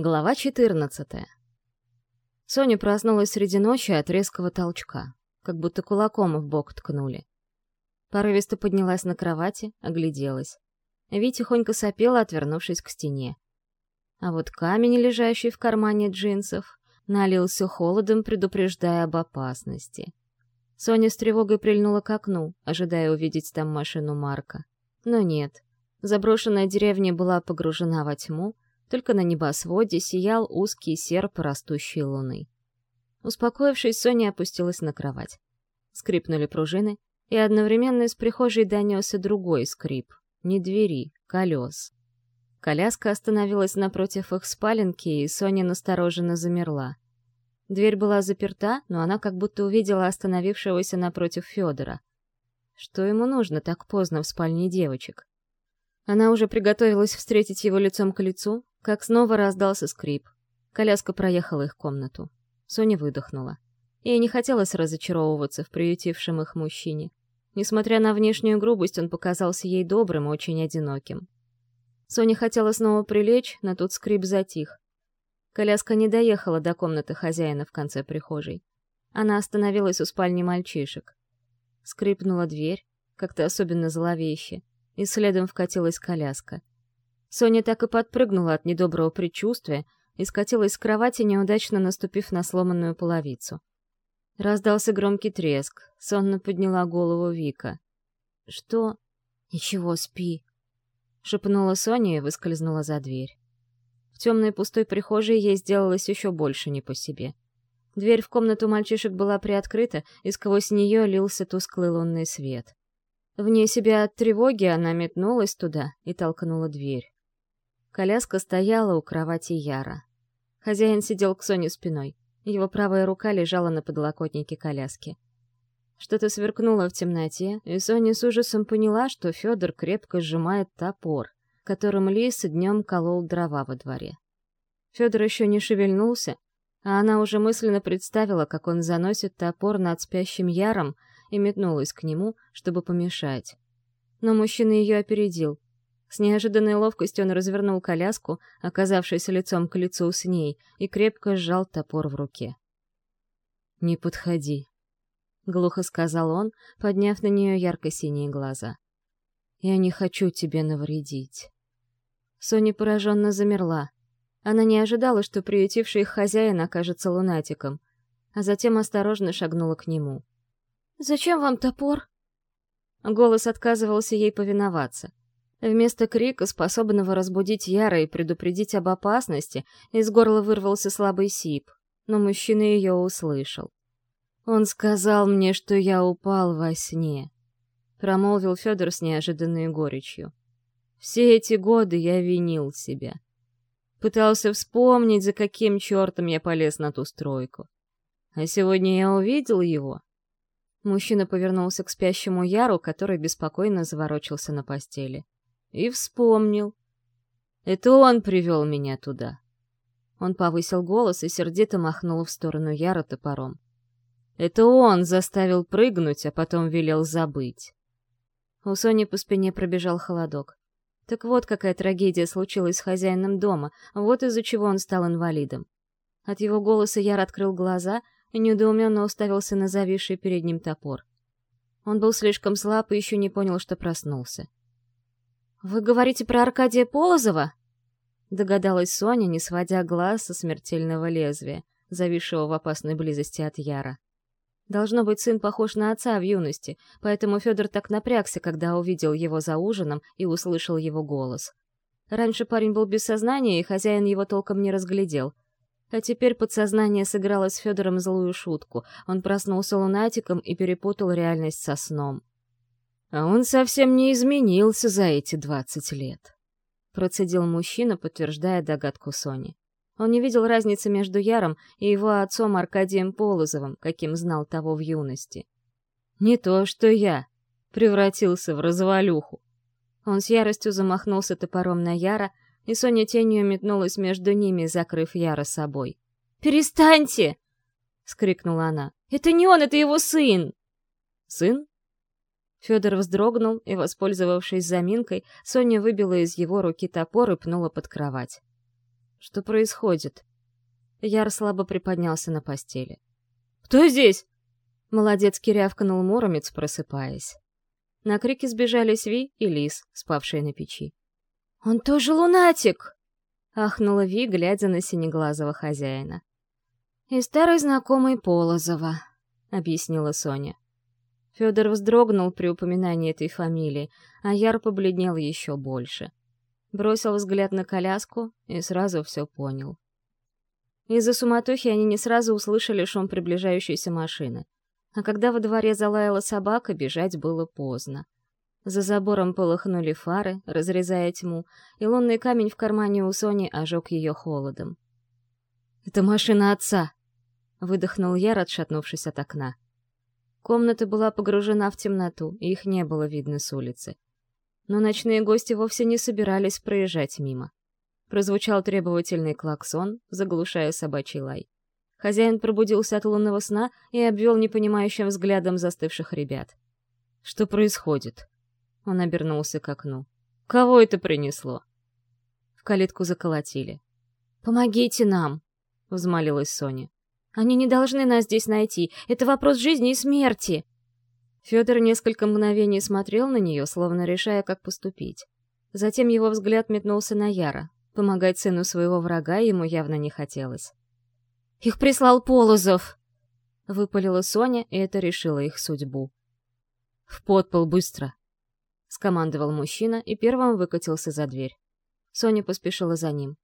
Глава 14. Соня проснулась среди ночи от резкого толчка, как будто кулаком в бок ткнули. Порывисто поднялась на кровати, огляделась. Ви тихонько сопела, отвернувшись к стене. А вот камень, лежащий в кармане джинсов, налился холодом, предупреждая об опасности. Соня с тревогой прильнула к окну, ожидая увидеть там машину Марка. Но нет. Заброшенная деревня была погружена во тьму, только на небосводе сиял узкий серп растущей луны. Успокоившись, Соня опустилась на кровать. Скрипнули пружины, и одновременно из прихожей донесся другой скрип. Не двери, колес. Коляска остановилась напротив их спаленки, и Соня настороженно замерла. Дверь была заперта, но она как будто увидела остановившегося напротив Федора. Что ему нужно так поздно в спальне девочек? Она уже приготовилась встретить его лицом к лицу, как снова раздался скрип. Коляска проехала их комнату. Соня выдохнула. Ей не хотелось разочаровываться в приютившем их мужчине. Несмотря на внешнюю грубость, он показался ей добрым и очень одиноким. Соня хотела снова прилечь, но тут скрип затих. Коляска не доехала до комнаты хозяина в конце прихожей. Она остановилась у спальни мальчишек. Скрипнула дверь, как-то особенно зловеще, и следом вкатилась коляска. Соня так и подпрыгнула от недоброго предчувствия и скатилась с кровати, неудачно наступив на сломанную половицу. Раздался громкий треск. Сонно подняла голову Вика. «Что?» «Ничего, спи», — шепнула Соня и выскользнула за дверь. В темной пустой прихожей ей сделалось еще больше не по себе. Дверь в комнату мальчишек была приоткрыта, и сквозь нее лился тусклый лунный свет. Вне себя от тревоги она метнулась туда и толкнула дверь. Коляска стояла у кровати Яра. Хозяин сидел к Соне спиной. Его правая рука лежала на подлокотнике коляски. Что-то сверкнуло в темноте, и Соня с ужасом поняла, что Федор крепко сжимает топор, которым Лис днем колол дрова во дворе. Федор еще не шевельнулся, а она уже мысленно представила, как он заносит топор над спящим Яром и метнулась к нему, чтобы помешать. Но мужчина ее опередил. С неожиданной ловкостью он развернул коляску, оказавшись лицом к лицу с ней, и крепко сжал топор в руке. «Не подходи», — глухо сказал он, подняв на нее ярко-синие глаза. «Я не хочу тебе навредить». Соня пораженно замерла. Она не ожидала, что приютивший их хозяин окажется лунатиком, а затем осторожно шагнула к нему. «Зачем вам топор?» Голос отказывался ей повиноваться. Вместо крика, способного разбудить Яра и предупредить об опасности, из горла вырвался слабый сип, но мужчина ее услышал. «Он сказал мне, что я упал во сне», — промолвил Федор с неожиданной горечью. «Все эти годы я винил себя. Пытался вспомнить, за каким чертом я полез на ту стройку. А сегодня я увидел его». Мужчина повернулся к спящему Яру, который беспокойно заворочился на постели. И вспомнил. Это он привел меня туда. Он повысил голос и сердито махнул в сторону Яра топором. Это он заставил прыгнуть, а потом велел забыть. У Сони по спине пробежал холодок. Так вот какая трагедия случилась с хозяином дома, вот из-за чего он стал инвалидом. От его голоса Яр открыл глаза и недоуменно уставился на зависший перед ним топор. Он был слишком слаб и еще не понял, что проснулся. «Вы говорите про Аркадия Полозова?» Догадалась Соня, не сводя глаз со смертельного лезвия, зависшего в опасной близости от Яра. Должно быть, сын похож на отца в юности, поэтому Федор так напрягся, когда увидел его за ужином и услышал его голос. Раньше парень был без сознания, и хозяин его толком не разглядел. А теперь подсознание сыграло с Федором злую шутку. Он проснулся лунатиком и перепутал реальность со сном. А он совсем не изменился за эти двадцать лет. Процедил мужчина, подтверждая догадку Сони. Он не видел разницы между Яром и его отцом Аркадием Полозовым, каким знал того в юности. Не то, что я превратился в развалюху. Он с яростью замахнулся топором на Яра, и Соня тенью метнулась между ними, закрыв Яра собой. «Перестаньте!» — скрикнула она. «Это не он, это его сын!» «Сын? Федор вздрогнул, и, воспользовавшись заминкой, Соня выбила из его руки топор и пнула под кровать. Что происходит? Яр слабо приподнялся на постели. «Кто здесь?» Молодец рявкнул Муромец, просыпаясь. На крики сбежались Ви и Лис, спавшие на печи. «Он тоже лунатик!» — ахнула Ви, глядя на синеглазого хозяина. «И старый знакомый Полозова», — объяснила Соня. Федор вздрогнул при упоминании этой фамилии, а Яр побледнел еще больше. Бросил взгляд на коляску и сразу все понял. Из-за суматохи они не сразу услышали шум приближающейся машины. А когда во дворе залаяла собака, бежать было поздно. За забором полыхнули фары, разрезая тьму, и лунный камень в кармане у Сони ожег ее холодом. «Это машина отца!» — выдохнул Яр, отшатнувшись от окна. Комната была погружена в темноту, и их не было видно с улицы. Но ночные гости вовсе не собирались проезжать мимо. Прозвучал требовательный клаксон, заглушая собачий лай. Хозяин пробудился от лунного сна и обвел непонимающим взглядом застывших ребят. «Что происходит?» Он обернулся к окну. «Кого это принесло?» В калитку заколотили. «Помогите нам!» — взмолилась Соня. Они не должны нас здесь найти. Это вопрос жизни и смерти. Федор несколько мгновений смотрел на нее, словно решая, как поступить. Затем его взгляд метнулся на Яра. Помогать сыну своего врага ему явно не хотелось. «Их прислал Полозов!» — выпалила Соня, и это решило их судьбу. «В подпол быстро!» — скомандовал мужчина и первым выкатился за дверь. Соня поспешила за ним.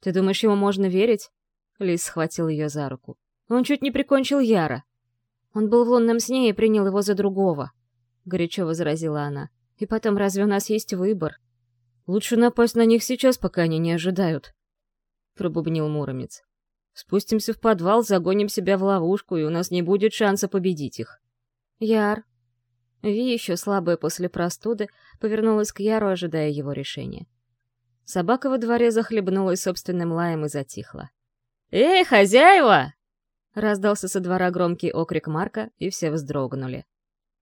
«Ты думаешь, ему можно верить?» Лис схватил ее за руку. «Он чуть не прикончил Яра!» «Он был в лунном сне и принял его за другого», — горячо возразила она. «И потом, разве у нас есть выбор?» «Лучше напасть на них сейчас, пока они не ожидают», — пробубнил Муромец. «Спустимся в подвал, загоним себя в ловушку, и у нас не будет шанса победить их». «Яр». Ви, еще слабая после простуды, повернулась к Яру, ожидая его решения. Собака во дворе захлебнулась собственным лаем и затихла. «Эй, хозяева!» Раздался со двора громкий окрик Марка, и все вздрогнули.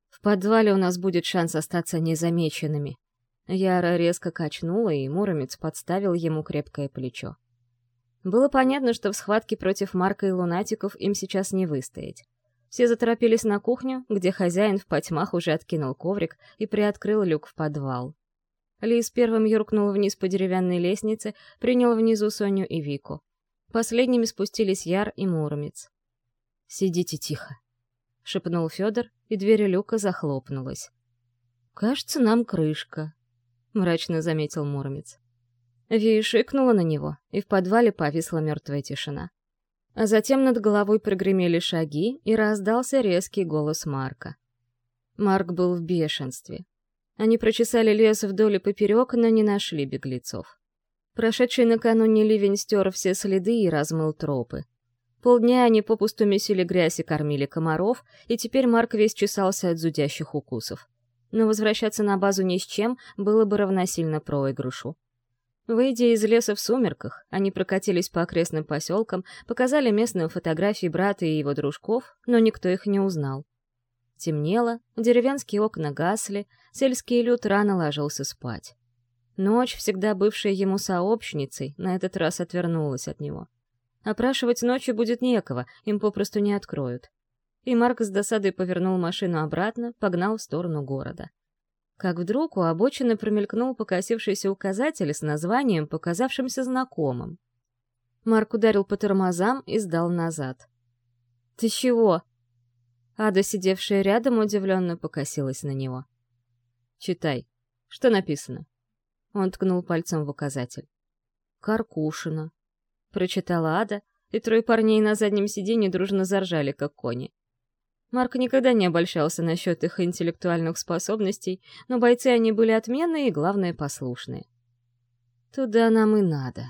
«В подвале у нас будет шанс остаться незамеченными». Яра резко качнула, и Муромец подставил ему крепкое плечо. Было понятно, что в схватке против Марка и лунатиков им сейчас не выстоять. Все заторопились на кухню, где хозяин в потьмах уже откинул коврик и приоткрыл люк в подвал. Лис первым юркнул вниз по деревянной лестнице, принял внизу Соню и Вику. Последними спустились Яр и Муромец. «Сидите тихо», — шепнул Федор, и дверь люка захлопнулась. «Кажется, нам крышка», — мрачно заметил Муромец. Ви шикнула на него, и в подвале повисла мертвая тишина. А затем над головой прогремели шаги, и раздался резкий голос Марка. Марк был в бешенстве. Они прочесали лес вдоль и поперек, но не нашли беглецов. Прошедший накануне ливень стер все следы и размыл тропы. Полдня они попусту месили грязь и кормили комаров, и теперь Марк весь чесался от зудящих укусов. Но возвращаться на базу ни с чем было бы равносильно проигрышу. Выйдя из леса в сумерках, они прокатились по окрестным поселкам, показали местным фотографии брата и его дружков, но никто их не узнал. Темнело, деревенские окна гасли, сельский люд рано ложился спать. Ночь, всегда бывшая ему сообщницей, на этот раз отвернулась от него. Опрашивать ночью будет некого, им попросту не откроют. И Марк с досадой повернул машину обратно, погнал в сторону города. Как вдруг у обочины промелькнул покосившийся указатель с названием, показавшимся знакомым. Марк ударил по тормозам и сдал назад. «Ты чего?» Ада, сидевшая рядом, удивленно покосилась на него. «Читай. Что написано?» Он ткнул пальцем в указатель. «Каркушина», — прочитала Ада, и трое парней на заднем сиденье дружно заржали, как кони. Марк никогда не обольщался насчет их интеллектуальных способностей, но бойцы они были отменные и, главное, послушные. «Туда нам и надо».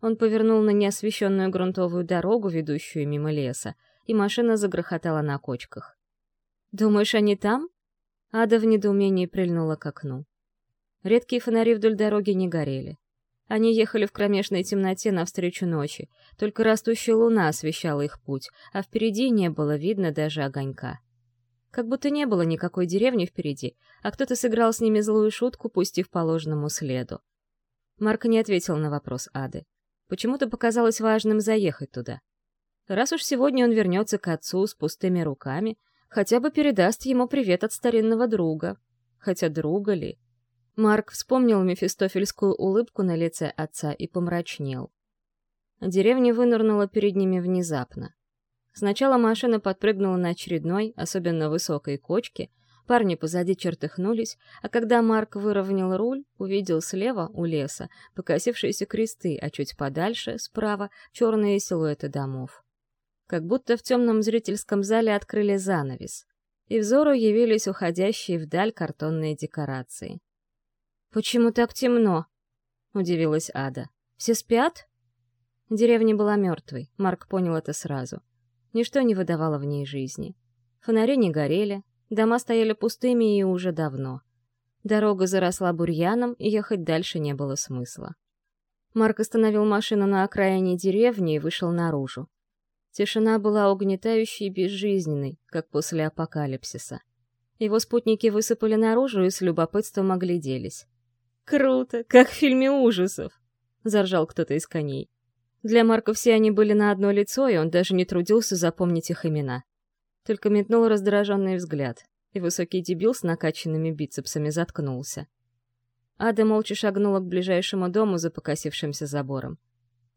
Он повернул на неосвещенную грунтовую дорогу, ведущую мимо леса, и машина загрохотала на кочках. «Думаешь, они там?» Ада в недоумении прильнула к окну. Редкие фонари вдоль дороги не горели. Они ехали в кромешной темноте навстречу ночи, только растущая луна освещала их путь, а впереди не было видно даже огонька. Как будто не было никакой деревни впереди, а кто-то сыграл с ними злую шутку, пустив по ложному следу. Марк не ответил на вопрос Ады. Почему-то показалось важным заехать туда. Раз уж сегодня он вернется к отцу с пустыми руками, хотя бы передаст ему привет от старинного друга. Хотя друга ли? Марк вспомнил мефистофельскую улыбку на лице отца и помрачнел. Деревня вынырнула перед ними внезапно. Сначала машина подпрыгнула на очередной, особенно высокой кочке, парни позади чертыхнулись, а когда Марк выровнял руль, увидел слева, у леса, покосившиеся кресты, а чуть подальше, справа, черные силуэты домов. Как будто в темном зрительском зале открыли занавес, и взору явились уходящие вдаль картонные декорации. «Почему так темно?» — удивилась Ада. «Все спят?» Деревня была мертвой, Марк понял это сразу. Ничто не выдавало в ней жизни. Фонари не горели, дома стояли пустыми и уже давно. Дорога заросла бурьяном, и ехать дальше не было смысла. Марк остановил машину на окраине деревни и вышел наружу. Тишина была угнетающей и безжизненной, как после апокалипсиса. Его спутники высыпали наружу и с любопытством огляделись. «Круто, как в фильме ужасов!» — заржал кто-то из коней. Для Марка все они были на одно лицо, и он даже не трудился запомнить их имена. Только метнул раздраженный взгляд, и высокий дебил с накачанными бицепсами заткнулся. Ада молча шагнула к ближайшему дому за покосившимся забором.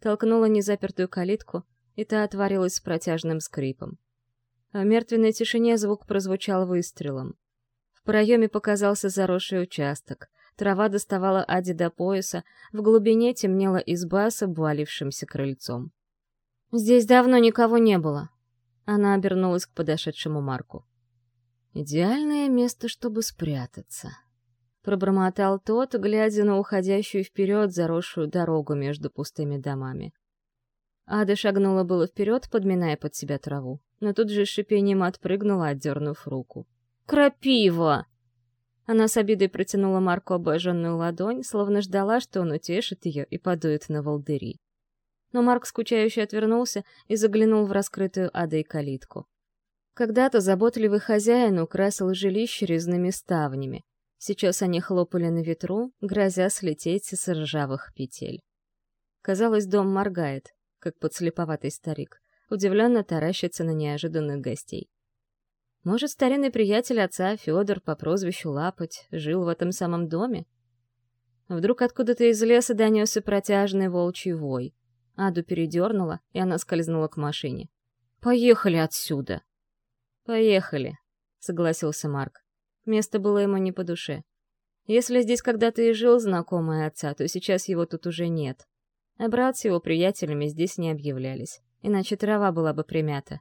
Толкнула незапертую калитку, и та отворилась с протяжным скрипом. В мертвенной тишине звук прозвучал выстрелом. В проеме показался заросший участок, Трава доставала Аде до пояса, в глубине темнела изба с обвалившимся крыльцом. «Здесь давно никого не было». Она обернулась к подошедшему Марку. «Идеальное место, чтобы спрятаться», — пробормотал тот, глядя на уходящую вперед заросшую дорогу между пустыми домами. Ада шагнула было вперед, подминая под себя траву, но тут же шипением отпрыгнула, отдернув руку. «Крапива!» Она с обидой протянула Марку обожженную ладонь, словно ждала, что он утешит ее и подует на волдыри. Но Марк скучающе отвернулся и заглянул в раскрытую адой калитку. Когда-то заботливый хозяин украсил жилище резными ставнями. Сейчас они хлопали на ветру, грозя слететь с ржавых петель. Казалось, дом моргает, как подслеповатый старик, удивленно таращится на неожиданных гостей. Может, старинный приятель отца, Федор, по прозвищу Лапоть, жил в этом самом доме? Вдруг откуда-то из леса донесся протяжный волчий вой. Аду передернула, и она скользнула к машине. «Поехали отсюда!» «Поехали», — согласился Марк. Место было ему не по душе. Если здесь когда-то и жил знакомый отца, то сейчас его тут уже нет. А брат с его приятелями здесь не объявлялись, иначе трава была бы примята.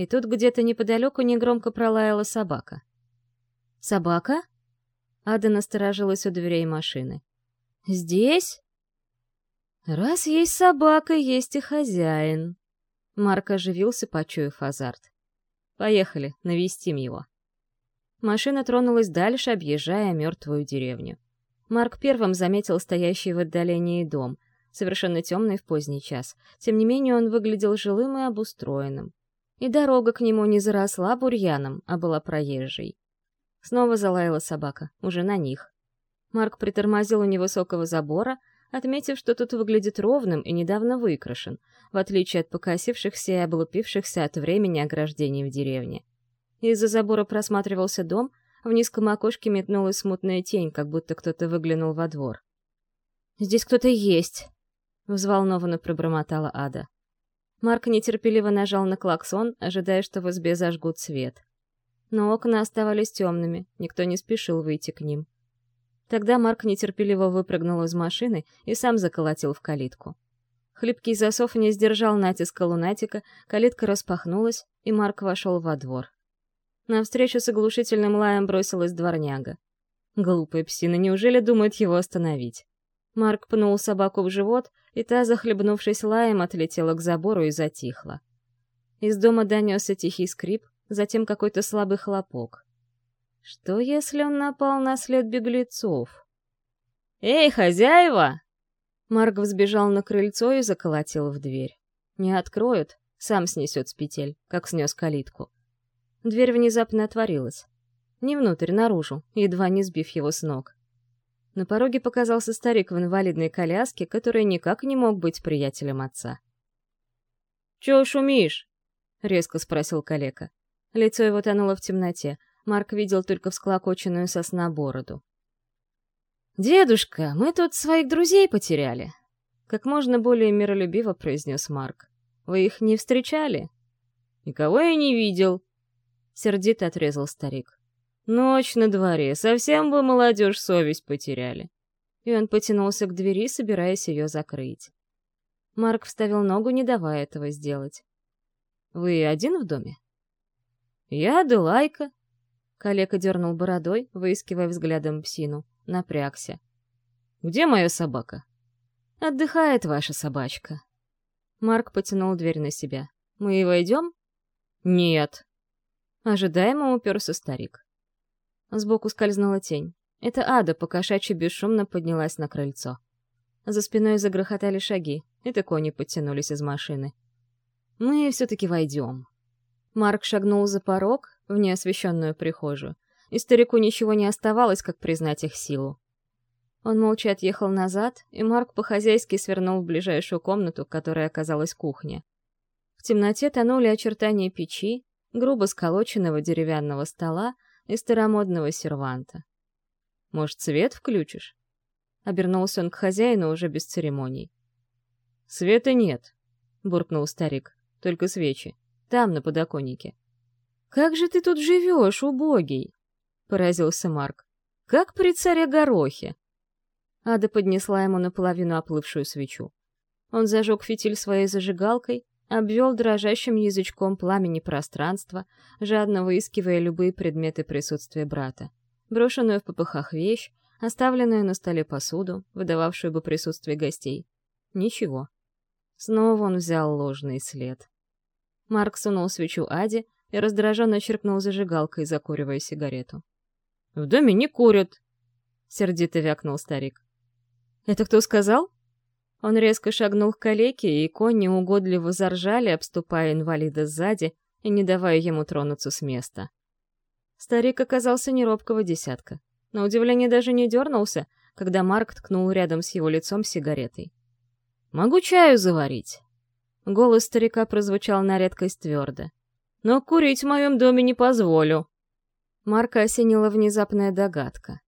И тут где-то неподалеку негромко пролаяла собака. «Собака?» Ада насторожилась у дверей машины. «Здесь?» «Раз есть собака, есть и хозяин». Марк оживился, почуяв азарт. «Поехали, навестим его». Машина тронулась дальше, объезжая мертвую деревню. Марк первым заметил стоящий в отдалении дом, совершенно темный в поздний час. Тем не менее он выглядел жилым и обустроенным и дорога к нему не заросла бурьяном, а была проезжей. Снова залаяла собака, уже на них. Марк притормозил у невысокого забора, отметив, что тут выглядит ровным и недавно выкрашен, в отличие от покосившихся и облупившихся от времени ограждений в деревне. Из-за забора просматривался дом, в низком окошке метнулась смутная тень, как будто кто-то выглянул во двор. «Здесь кто-то есть!» — взволнованно пробормотала Ада. Марк нетерпеливо нажал на клаксон, ожидая, что в избе зажгут свет. Но окна оставались темными, никто не спешил выйти к ним. Тогда Марк нетерпеливо выпрыгнул из машины и сам заколотил в калитку. Хлипкий засов не сдержал натиска лунатика, калитка распахнулась, и Марк вошел во двор. Навстречу с оглушительным лаем бросилась дворняга. Глупая псина, неужели думает его остановить? Марк пнул собаку в живот, и та, захлебнувшись лаем, отлетела к забору и затихла. Из дома донесся тихий скрип, затем какой-то слабый хлопок. Что, если он напал на след беглецов? «Эй, хозяева!» Марк взбежал на крыльцо и заколотил в дверь. Не откроют, сам снесет с петель, как снес калитку. Дверь внезапно отворилась. Не внутрь, наружу, едва не сбив его с ног. На пороге показался старик в инвалидной коляске, который никак не мог быть приятелем отца. «Чё шумишь?» — резко спросил калека. Лицо его тонуло в темноте. Марк видел только всклокоченную сосна бороду. «Дедушка, мы тут своих друзей потеряли», — как можно более миролюбиво произнес Марк. «Вы их не встречали?» «Никого я не видел», — сердито отрезал старик. «Ночь на дворе, совсем бы молодежь совесть потеряли». И он потянулся к двери, собираясь ее закрыть. Марк вставил ногу, не давая этого сделать. «Вы один в доме?» «Я Аделайка». Калека дернул бородой, выискивая взглядом псину. Напрягся. «Где моя собака?» «Отдыхает ваша собачка». Марк потянул дверь на себя. «Мы и войдем?» «Нет». Ожидаемо уперся старик. Сбоку скользнула тень. Это Ада покошачьи бесшумно поднялась на крыльцо. За спиной загрохотали шаги. Это кони подтянулись из машины. «Мы все-таки войдем». Марк шагнул за порог, в неосвещенную прихожую, и старику ничего не оставалось, как признать их силу. Он молча отъехал назад, и Марк по-хозяйски свернул в ближайшую комнату, которая оказалась кухня. В темноте тонули очертания печи, грубо сколоченного деревянного стола и старомодного серванта. «Может, свет включишь?» Обернулся он к хозяину уже без церемоний. «Света нет», — буркнул старик. «Только свечи. Там, на подоконнике». «Как же ты тут живешь, убогий?» — поразился Марк. «Как при царе Горохе». Ада поднесла ему наполовину оплывшую свечу. Он зажег фитиль своей зажигалкой, обвел дрожащим язычком пламени пространство, жадно выискивая любые предметы присутствия брата. Брошенную в попыхах вещь, оставленную на столе посуду, выдававшую бы присутствие гостей. Ничего. Снова он взял ложный след. Марк сунул свечу Аде и раздраженно черкнул зажигалкой, закуривая сигарету. «В доме не курят!» — сердито вякнул старик. «Это кто сказал?» Он резко шагнул к калеке, и кони угодливо заржали, обступая инвалида сзади и не давая ему тронуться с места. Старик оказался неробкого десятка. На удивление даже не дернулся, когда Марк ткнул рядом с его лицом сигаретой. Могу чаю заварить. Голос старика прозвучал на редкость твердо. Но курить в моем доме не позволю. Марка осенила внезапная догадка.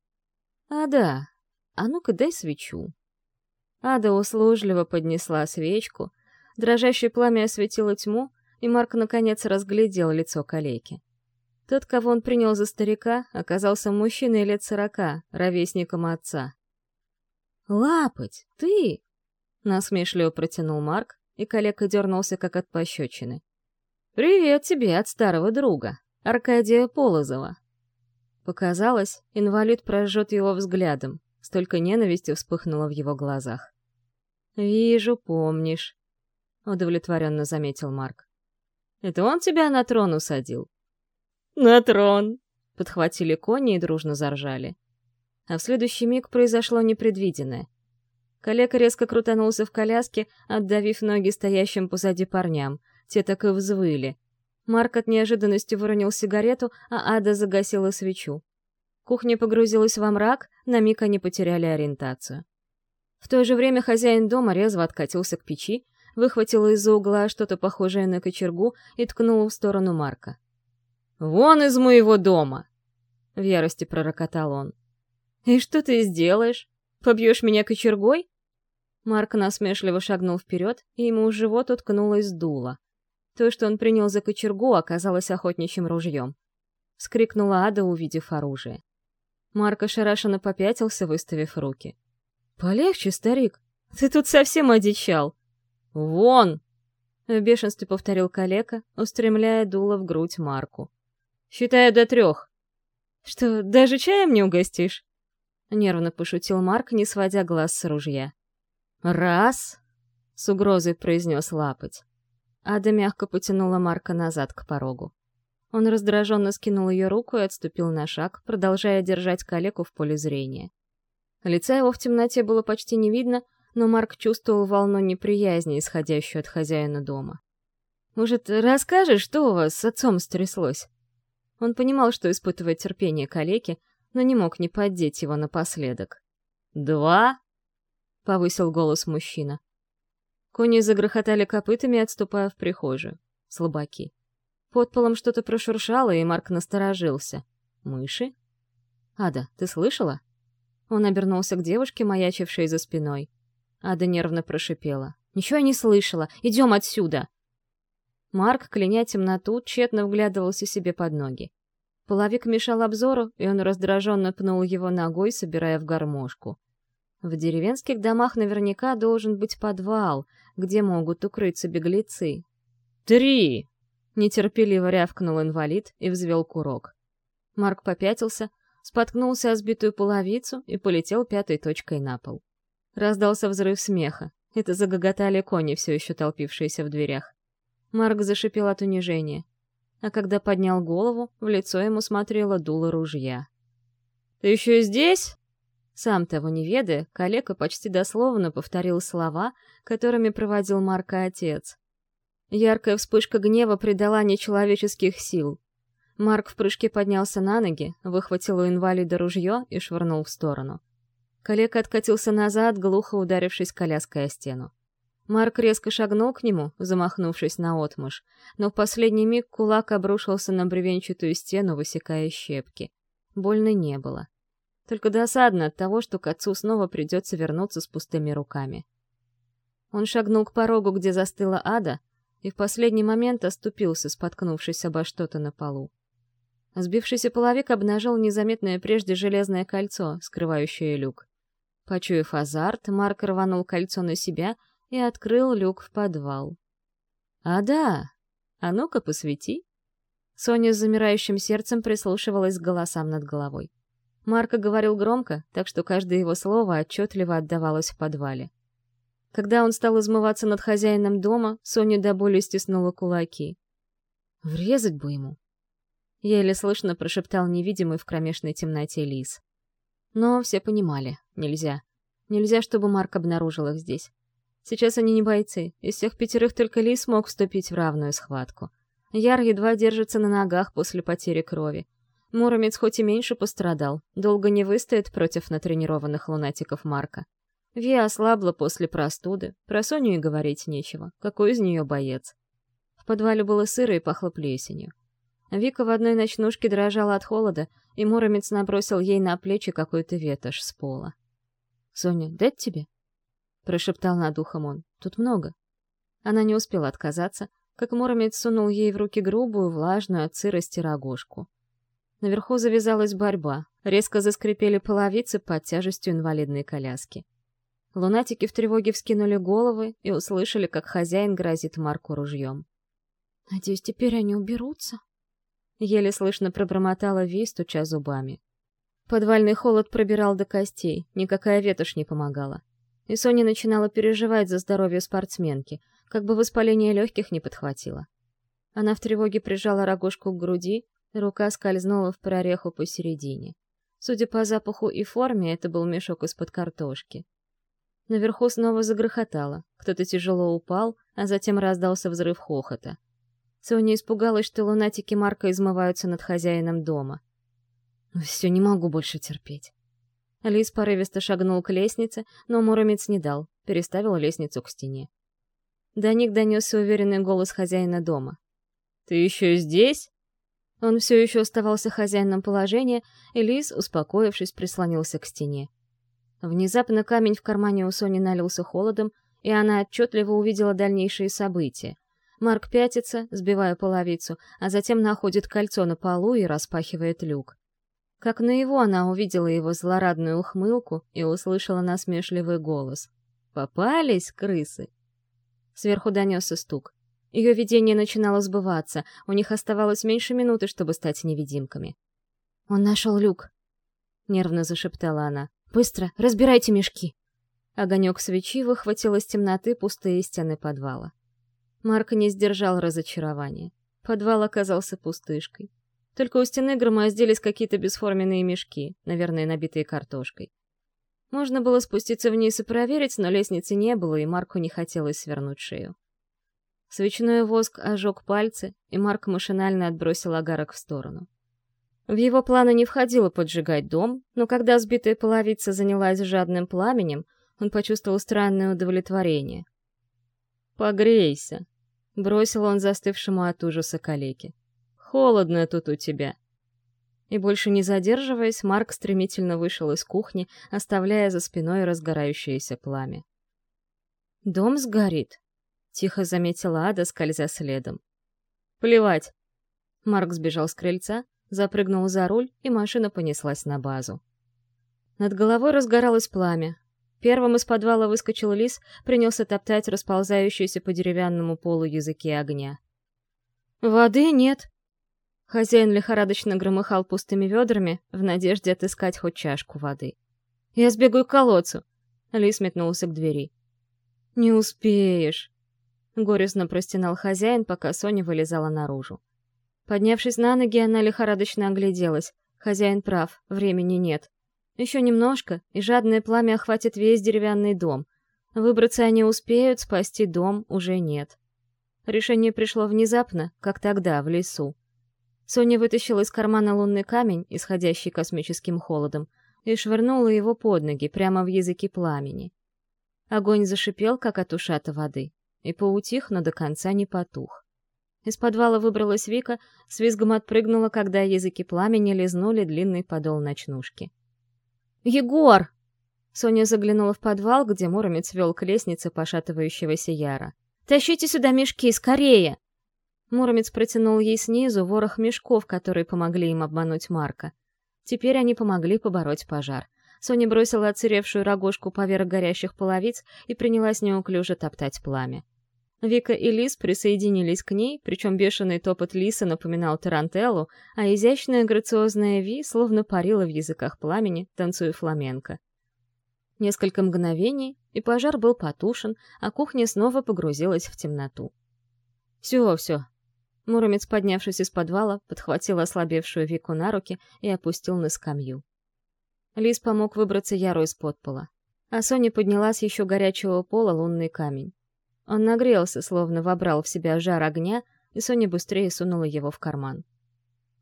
А да, а ну-ка дай свечу. Ада услужливо поднесла свечку, дрожащее пламя осветило тьму, и Марк наконец разглядел лицо калеки. Тот, кого он принял за старика, оказался мужчиной лет сорока, ровесником отца. «Лапоть, ты!» Насмешливо протянул Марк, и коллега дернулся, как от пощечины. «Привет тебе от старого друга, Аркадия Полозова». Показалось, инвалид прожжет его взглядом, столько ненависти вспыхнуло в его глазах. «Вижу, помнишь», — удовлетворенно заметил Марк. «Это он тебя на трон усадил?» «На трон!» — подхватили кони и дружно заржали. А в следующий миг произошло непредвиденное. Калека резко крутанулся в коляске, отдавив ноги стоящим позади парням. Те так и взвыли. Марк от неожиданности выронил сигарету, а Ада загасила свечу. Кухня погрузилась во мрак, на миг они потеряли ориентацию. В то же время хозяин дома резво откатился к печи, выхватил из-за угла что-то похожее на кочергу и ткнул в сторону Марка. «Вон из моего дома!» — в ярости пророкотал он. «И что ты сделаешь? Побьешь меня кочергой?» Марк насмешливо шагнул вперед, и ему в живот уткнулось дуло. То, что он принял за кочергу, оказалось охотничьим ружьем. Вскрикнула Ада, увидев оружие. Марк ошарашенно попятился, выставив руки. «Полегче, старик! Ты тут совсем одичал!» «Вон!» — в бешенстве повторил калека, устремляя дуло в грудь Марку. «Считаю до трех!» «Что, даже чаем не угостишь?» — нервно пошутил Марк, не сводя глаз с ружья. «Раз!» — с угрозой произнес лапоть. Ада мягко потянула Марка назад к порогу. Он раздраженно скинул ее руку и отступил на шаг, продолжая держать калеку в поле зрения. Лица его в темноте было почти не видно, но Марк чувствовал волну неприязни, исходящую от хозяина дома. «Может, расскажешь, что у вас с отцом стряслось?» Он понимал, что испытывает терпение калеки, но не мог не поддеть его напоследок. «Два?» — повысил голос мужчина. Кони загрохотали копытами, отступая в прихожую. Слабаки. Под полом что-то прошуршало, и Марк насторожился. «Мыши?» «Ада, ты слышала?» Он обернулся к девушке, маячившей за спиной. Ада нервно прошипела. «Ничего я не слышала! Идем отсюда!» Марк, кляня темноту, тщетно вглядывался себе под ноги. Половик мешал обзору, и он раздраженно пнул его ногой, собирая в гармошку. В деревенских домах наверняка должен быть подвал, где могут укрыться беглецы. «Три!» — нетерпеливо рявкнул инвалид и взвел курок. Марк попятился, споткнулся о сбитую половицу и полетел пятой точкой на пол. Раздался взрыв смеха. Это загоготали кони, все еще толпившиеся в дверях. Марк зашипел от унижения. А когда поднял голову, в лицо ему смотрело дуло ружья. «Ты еще здесь?» Сам того не ведая, калека почти дословно повторил слова, которыми проводил Марка отец. Яркая вспышка гнева придала нечеловеческих сил. Марк в прыжке поднялся на ноги, выхватил у инвалида ружье и швырнул в сторону. Калека откатился назад, глухо ударившись коляской о стену. Марк резко шагнул к нему, замахнувшись на отмышь, но в последний миг кулак обрушился на бревенчатую стену, высекая щепки. Больно не было. Только досадно от того, что к отцу снова придется вернуться с пустыми руками. Он шагнул к порогу, где застыла ада, и в последний момент оступился, споткнувшись обо что-то на полу. Сбившийся половик обнажил незаметное прежде железное кольцо, скрывающее люк. Почуяв азарт, Марк рванул кольцо на себя и открыл люк в подвал. «А да! А ну-ка, посвети!» Соня с замирающим сердцем прислушивалась к голосам над головой. Марко говорил громко, так что каждое его слово отчетливо отдавалось в подвале. Когда он стал измываться над хозяином дома, Соня до боли стиснула кулаки. «Врезать бы ему!» Еле слышно прошептал невидимый в кромешной темноте лис. Но все понимали, нельзя. Нельзя, чтобы Марк обнаружил их здесь. Сейчас они не бойцы, из всех пятерых только лис мог вступить в равную схватку. Яр едва держится на ногах после потери крови. Муромец хоть и меньше пострадал, долго не выстоит против натренированных лунатиков Марка. Вия ослабла после простуды, про Соню и говорить нечего, какой из нее боец. В подвале было сыро и пахло плесенью. Вика в одной ночнушке дрожала от холода, и Муромец набросил ей на плечи какой-то ветошь с пола. «Соня, дать тебе?» — прошептал над ухом он. «Тут много». Она не успела отказаться, как Муромец сунул ей в руки грубую, влажную от сырости рогожку. Наверху завязалась борьба. Резко заскрипели половицы под тяжестью инвалидной коляски. Лунатики в тревоге вскинули головы и услышали, как хозяин грозит Марку ружьем. «Надеюсь, теперь они уберутся?» Еле слышно пробормотала Ви, стуча зубами. Подвальный холод пробирал до костей, никакая ветошь не помогала. И Соня начинала переживать за здоровье спортсменки, как бы воспаление легких не подхватило. Она в тревоге прижала рогожку к груди, Рука скользнула в прореху посередине. Судя по запаху и форме, это был мешок из-под картошки. Наверху снова загрохотало. Кто-то тяжело упал, а затем раздался взрыв хохота. Соня испугалась, что лунатики Марка измываются над хозяином дома. «Ну все, не могу больше терпеть». Лис порывисто шагнул к лестнице, но Муромец не дал, переставил лестницу к стене. До них донесся уверенный голос хозяина дома. «Ты еще здесь?» Он все еще оставался хозяином положения, и Лис, успокоившись, прислонился к стене. Внезапно камень в кармане у Сони налился холодом, и она отчетливо увидела дальнейшие события. Марк пятится, сбивая половицу, а затем находит кольцо на полу и распахивает люк. Как на его она увидела его злорадную ухмылку и услышала насмешливый голос. «Попались, крысы!» Сверху донесся стук. Ее видение начинало сбываться, у них оставалось меньше минуты, чтобы стать невидимками. «Он нашел люк», — нервно зашептала она. «Быстро, разбирайте мешки!» Огонек свечи выхватил из темноты пустые стены подвала. Марк не сдержал разочарования. Подвал оказался пустышкой. Только у стены громоздились какие-то бесформенные мешки, наверное, набитые картошкой. Можно было спуститься вниз и проверить, но лестницы не было, и Марку не хотелось свернуть шею. Свечной воск ожег пальцы, и Марк машинально отбросил агарок в сторону. В его планы не входило поджигать дом, но когда сбитая половица занялась жадным пламенем, он почувствовал странное удовлетворение. «Погрейся», — бросил он застывшему от ужаса калеке. «Холодно тут у тебя». И больше не задерживаясь, Марк стремительно вышел из кухни, оставляя за спиной разгорающееся пламя. «Дом сгорит», — тихо заметила Ада, скользя следом. «Плевать». Марк сбежал с крыльца, запрыгнул за руль, и машина понеслась на базу. Над головой разгоралось пламя. Первым из подвала выскочил лис, принялся топтать расползающиеся по деревянному полу языки огня. «Воды нет!» Хозяин лихорадочно громыхал пустыми ведрами в надежде отыскать хоть чашку воды. «Я сбегаю к колодцу!» Лис метнулся к двери. «Не успеешь!» Горестно простенал хозяин, пока Соня вылезала наружу. Поднявшись на ноги, она лихорадочно огляделась. Хозяин прав, времени нет. Еще немножко, и жадное пламя охватит весь деревянный дом. Выбраться они успеют, спасти дом уже нет. Решение пришло внезапно, как тогда, в лесу. Соня вытащила из кармана лунный камень, исходящий космическим холодом, и швырнула его под ноги, прямо в языки пламени. Огонь зашипел, как от ушата воды, и поутих, но до конца не потух. Из подвала выбралась Вика, с визгом отпрыгнула, когда языки пламени лизнули длинный подол ночнушки. «Егор!» Соня заглянула в подвал, где Муромец вел к лестнице пошатывающегося Яра. «Тащите сюда мешки, скорее!» Муромец протянул ей снизу ворох мешков, которые помогли им обмануть Марка. Теперь они помогли побороть пожар. Соня бросила отсыревшую рогожку поверх горящих половиц и принялась неуклюже топтать пламя. Вика и Лис присоединились к ней, причем бешеный топот Лиса напоминал тарантеллу, а изящная грациозная Ви словно парила в языках пламени, танцуя фламенко. Несколько мгновений, и пожар был потушен, а кухня снова погрузилась в темноту. «Все, все». Муромец, поднявшись из подвала, подхватил ослабевшую Вику на руки и опустил на скамью. Лис помог выбраться Яру из-под пола. А Соня подняла с еще горячего пола лунный камень. Он нагрелся, словно вобрал в себя жар огня, и Соня быстрее сунула его в карман.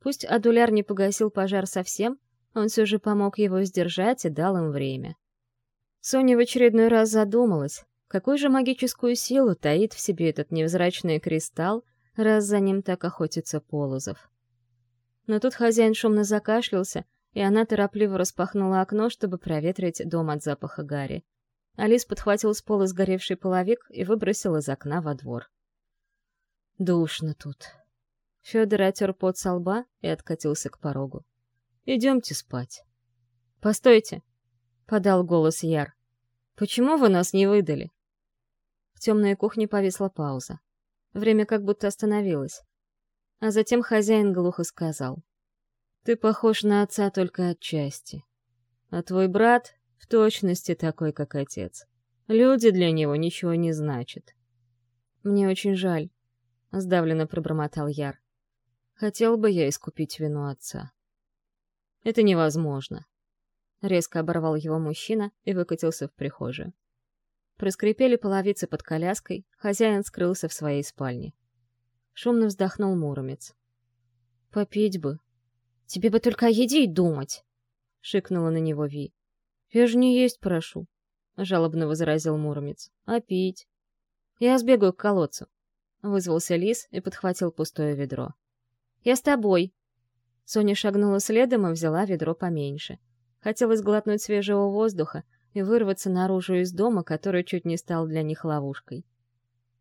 Пусть Адуляр не погасил пожар совсем, он все же помог его сдержать и дал им время. Соня в очередной раз задумалась, какую же магическую силу таит в себе этот невзрачный кристалл, раз за ним так охотится Полозов. Но тут хозяин шумно закашлялся, и она торопливо распахнула окно, чтобы проветрить дом от запаха гари. Алис подхватил с пола сгоревший половик и выбросил из окна во двор. Душно тут. Федор отер пот со лба и откатился к порогу. «Идемте спать». «Постойте!» — подал голос Яр. «Почему вы нас не выдали?» В темной кухне повисла пауза. Время как будто остановилось. А затем хозяин глухо сказал. «Ты похож на отца только отчасти. А твой брат в точности такой, как отец. Люди для него ничего не значат. Мне очень жаль, — сдавленно пробормотал Яр. Хотел бы я искупить вину отца. Это невозможно. Резко оборвал его мужчина и выкатился в прихожую. Проскрипели половицы под коляской, хозяин скрылся в своей спальне. Шумно вздохнул Муромец. «Попить бы. Тебе бы только о еде думать!» — шикнула на него Ви. «Я же не есть прошу», — жалобно возразил Муромец. «А пить?» «Я сбегаю к колодцу», — вызвался Лис и подхватил пустое ведро. «Я с тобой». Соня шагнула следом и взяла ведро поменьше. Хотелось глотнуть свежего воздуха и вырваться наружу из дома, который чуть не стал для них ловушкой.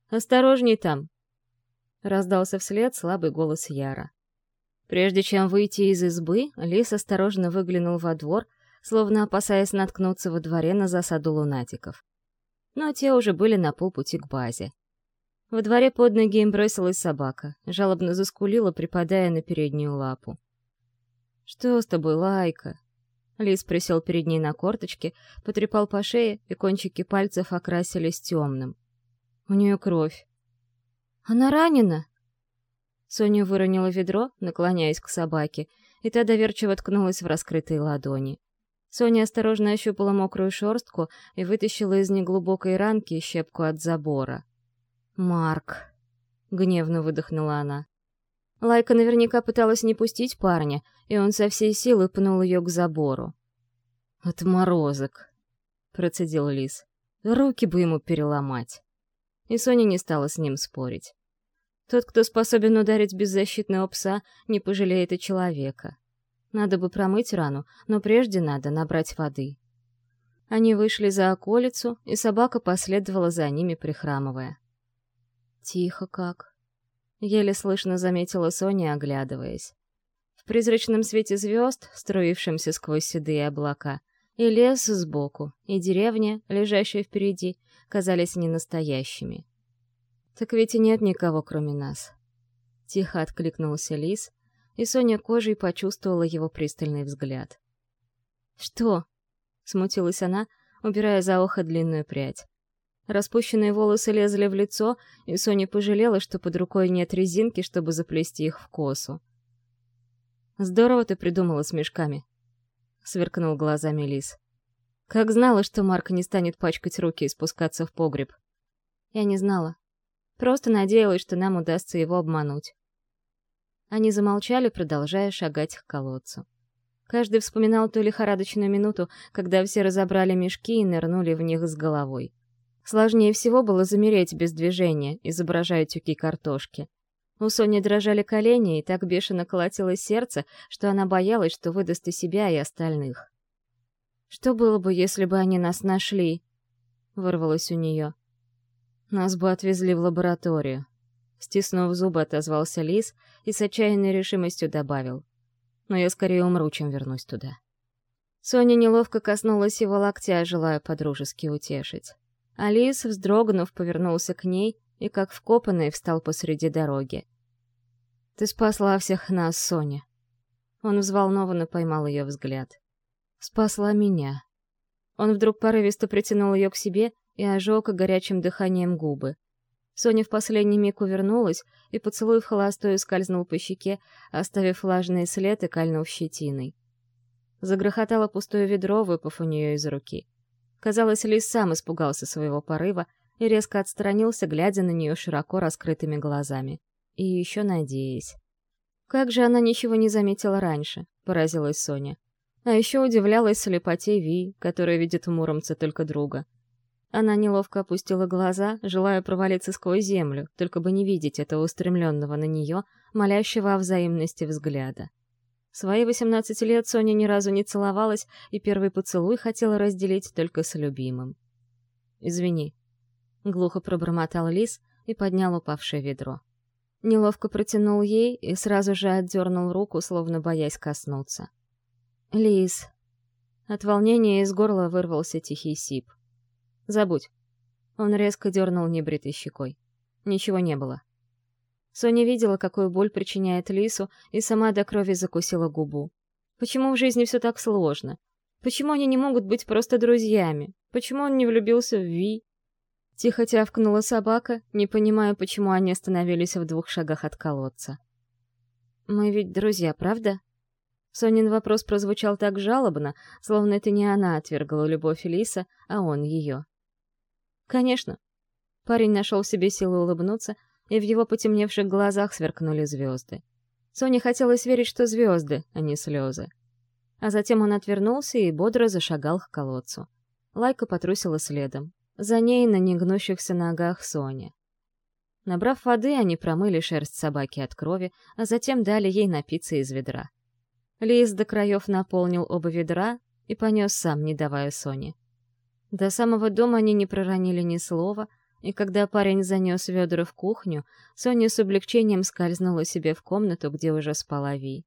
«Осторожней там!» — раздался вслед слабый голос Яра. Прежде чем выйти из избы, Лис осторожно выглянул во двор — словно опасаясь наткнуться во дворе на засаду лунатиков. Но те уже были на полпути к базе. Во дворе под ноги им бросилась собака, жалобно заскулила, припадая на переднюю лапу. «Что с тобой, Лайка?» Лис присел перед ней на корточки, потрепал по шее, и кончики пальцев окрасились темным. «У нее кровь». «Она ранена?» Соня выронила ведро, наклоняясь к собаке, и та доверчиво ткнулась в раскрытые ладони. Соня осторожно ощупала мокрую шерстку и вытащила из неглубокой ранки щепку от забора. «Марк!» — гневно выдохнула она. Лайка наверняка пыталась не пустить парня, и он со всей силы пнул ее к забору. «Отморозок», — процедил Лис. «Руки бы ему переломать». И Соня не стала с ним спорить. Тот, кто способен ударить беззащитного пса, не пожалеет и человека. Надо бы промыть рану, но прежде надо набрать воды. Они вышли за околицу, и собака последовала за ними, прихрамывая. «Тихо как», — еле слышно заметила Соня, оглядываясь. В призрачном свете звезд, струившемся сквозь седые облака, и лес сбоку, и деревня, лежащая впереди, казались ненастоящими. «Так ведь и нет никого, кроме нас». Тихо откликнулся лис, и Соня кожей почувствовала его пристальный взгляд. «Что?» — смутилась она, убирая за ухо длинную прядь. Распущенные волосы лезли в лицо, и Соня пожалела, что под рукой нет резинки, чтобы заплести их в косу. «Здорово ты придумала с мешками», — сверкнул глазами Лис. «Как знала, что Марк не станет пачкать руки и спускаться в погреб?» «Я не знала. Просто надеялась, что нам удастся его обмануть». Они замолчали, продолжая шагать к колодцу. Каждый вспоминал ту лихорадочную минуту, когда все разобрали мешки и нырнули в них с головой. Сложнее всего было замереть без движения, изображая тюки картошки. У Сони дрожали колени, и так бешено колотилось сердце, что она боялась, что выдаст и себя, и остальных. «Что было бы, если бы они нас нашли?» — вырвалось у нее. «Нас бы отвезли в лабораторию», — стиснув зубы, отозвался Лис и с отчаянной решимостью добавил. «Но я скорее умру, чем вернусь туда». Соня неловко коснулась его локтя, желая подружески утешить. Алис, вздрогнув, повернулся к ней и, как вкопанный, встал посреди дороги. «Ты спасла всех нас, Соня!» Он взволнованно поймал ее взгляд. «Спасла меня!» Он вдруг порывисто притянул ее к себе и ожег горячим дыханием губы. Соня в последний миг увернулась, и поцелуй в холостую скользнул по щеке, оставив влажный след и кольнув щетиной. Загрохотало пустое ведро, выпав у нее из руки. Казалось, Лис сам испугался своего порыва и резко отстранился, глядя на нее широко раскрытыми глазами. И еще надеясь. Как же она ничего не заметила раньше, поразилась Соня. А еще удивлялась слепоте Ви, которая видит в Муромце только друга. Она неловко опустила глаза, желая провалиться сквозь землю, только бы не видеть этого устремленного на нее, молящего о взаимности взгляда. Свои 18 лет Соня ни разу не целовалась, и первый поцелуй хотела разделить только с любимым. «Извини», — глухо пробормотал Лис и поднял упавшее ведро. Неловко протянул ей и сразу же отдернул руку, словно боясь коснуться. «Лис». От волнения из горла вырвался тихий сип. «Забудь». Он резко дернул небритой щекой. Ничего не было. Соня видела, какую боль причиняет Лису, и сама до крови закусила губу. Почему в жизни все так сложно? Почему они не могут быть просто друзьями? Почему он не влюбился в Ви? Тихо тявкнула собака, не понимая, почему они остановились в двух шагах от колодца. «Мы ведь друзья, правда?» Сонин вопрос прозвучал так жалобно, словно это не она отвергла любовь Лиса, а он ее. «Конечно». Парень нашел в себе силы улыбнуться, и в его потемневших глазах сверкнули звезды. Соне хотелось верить, что звезды, а не слезы. А затем он отвернулся и бодро зашагал к колодцу. Лайка потрусила следом. За ней на негнущихся ногах Соня. Набрав воды, они промыли шерсть собаки от крови, а затем дали ей напиться из ведра. Лис до краев наполнил оба ведра и понес сам, не давая Соне. До самого дома они не проронили ни слова — и когда парень занес ведра в кухню, Соня с облегчением скользнула себе в комнату, где уже спала Ви.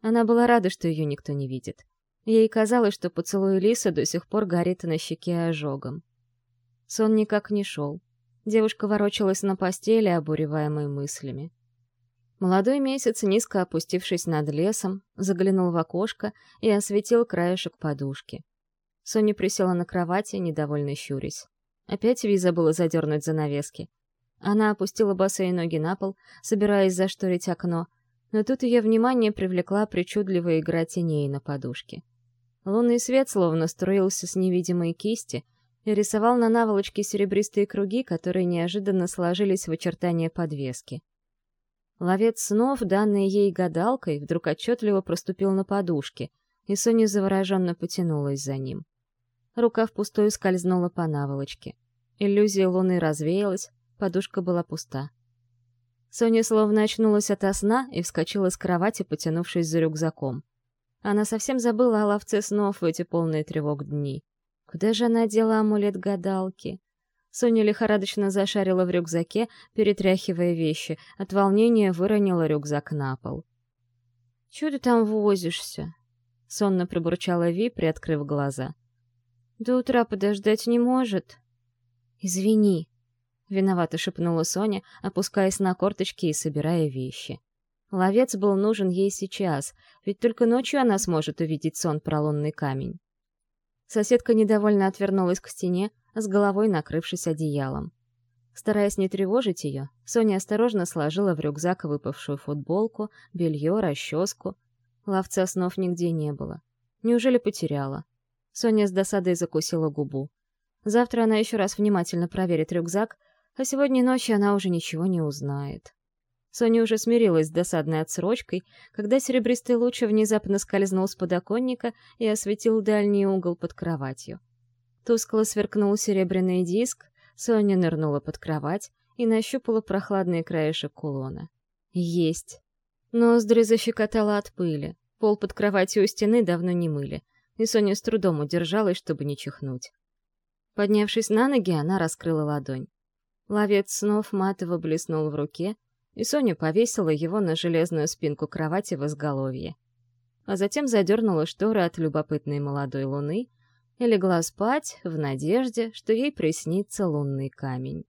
Она была рада, что ее никто не видит. Ей казалось, что поцелуй Лиса до сих пор горит на щеке ожогом. Сон никак не шел. Девушка ворочалась на постели, обуреваемой мыслями. Молодой месяц, низко опустившись над лесом, заглянул в окошко и осветил краешек подушки. Соня присела на кровати, недовольно щурясь. Опять Ви забыла задернуть занавески. Она опустила босые ноги на пол, собираясь зашторить окно, но тут ее внимание привлекла причудливая игра теней на подушке. Лунный свет словно струился с невидимой кисти и рисовал на наволочке серебристые круги, которые неожиданно сложились в очертания подвески. Ловец снов, данный ей гадалкой, вдруг отчетливо проступил на подушке, и Соня завороженно потянулась за ним. Рука впустую скользнула по наволочке. Иллюзия луны развеялась, подушка была пуста. Соня словно очнулась ото сна и вскочила с кровати, потянувшись за рюкзаком. Она совсем забыла о ловце снов в эти полные тревог дни. Куда же она дела амулет гадалки? Соня лихорадочно зашарила в рюкзаке, перетряхивая вещи. От волнения выронила рюкзак на пол. «Чего ты там возишься?» — сонно пробурчала Ви, приоткрыв глаза. «До утра подождать не может?» «Извини», — виновато шепнула Соня, опускаясь на корточки и собирая вещи. Ловец был нужен ей сейчас, ведь только ночью она сможет увидеть сон про лунный камень. Соседка недовольно отвернулась к стене, с головой накрывшись одеялом. Стараясь не тревожить ее, Соня осторожно сложила в рюкзак выпавшую футболку, белье, расческу. Ловца снов нигде не было. Неужели потеряла? Соня с досадой закусила губу. Завтра она еще раз внимательно проверит рюкзак, а сегодня ночью она уже ничего не узнает. Соня уже смирилась с досадной отсрочкой, когда серебристый луч внезапно скользнул с подоконника и осветил дальний угол под кроватью. Тускло сверкнул серебряный диск, Соня нырнула под кровать и нащупала прохладный краешек кулона. Есть. Ноздри защекотала от пыли. Пол под кроватью у стены давно не мыли, и Соня с трудом удержалась, чтобы не чихнуть. Поднявшись на ноги, она раскрыла ладонь. Ловец снов матово блеснул в руке, и Соня повесила его на железную спинку кровати в изголовье. А затем задернула шторы от любопытной молодой луны и легла спать в надежде, что ей приснится лунный камень.